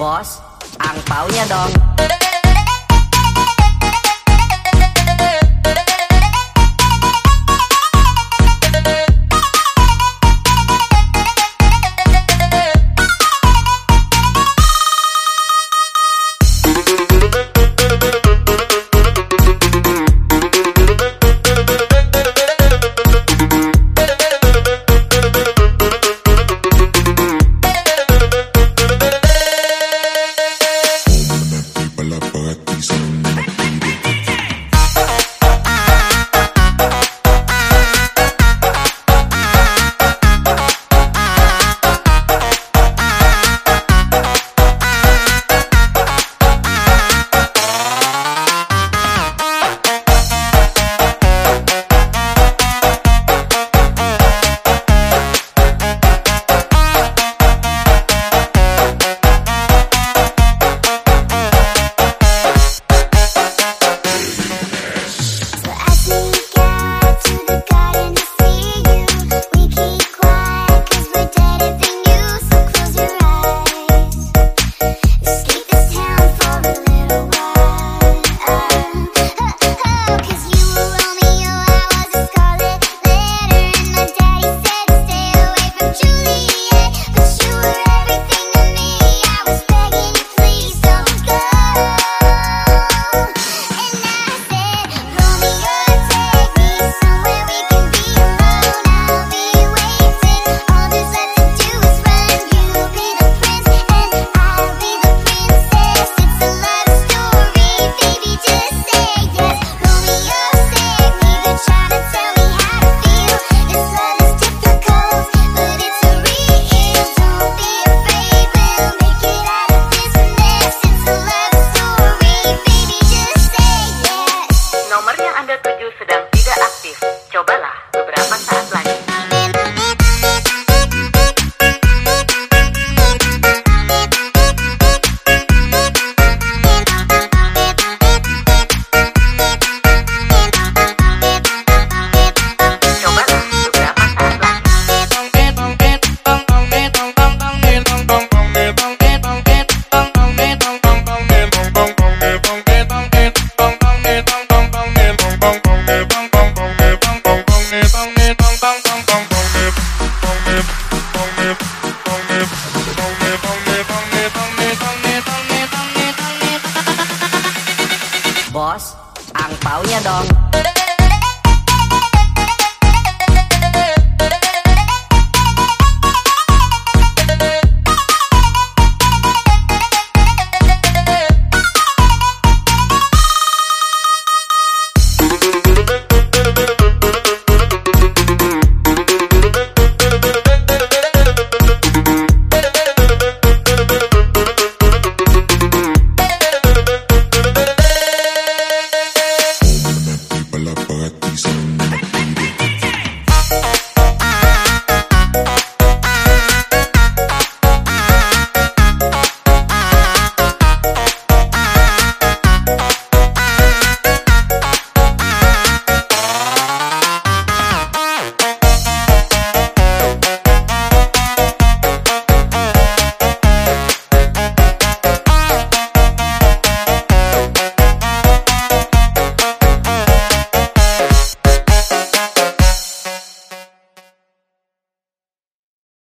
Bos, angpaunya dong. Bos, angpaunya dong.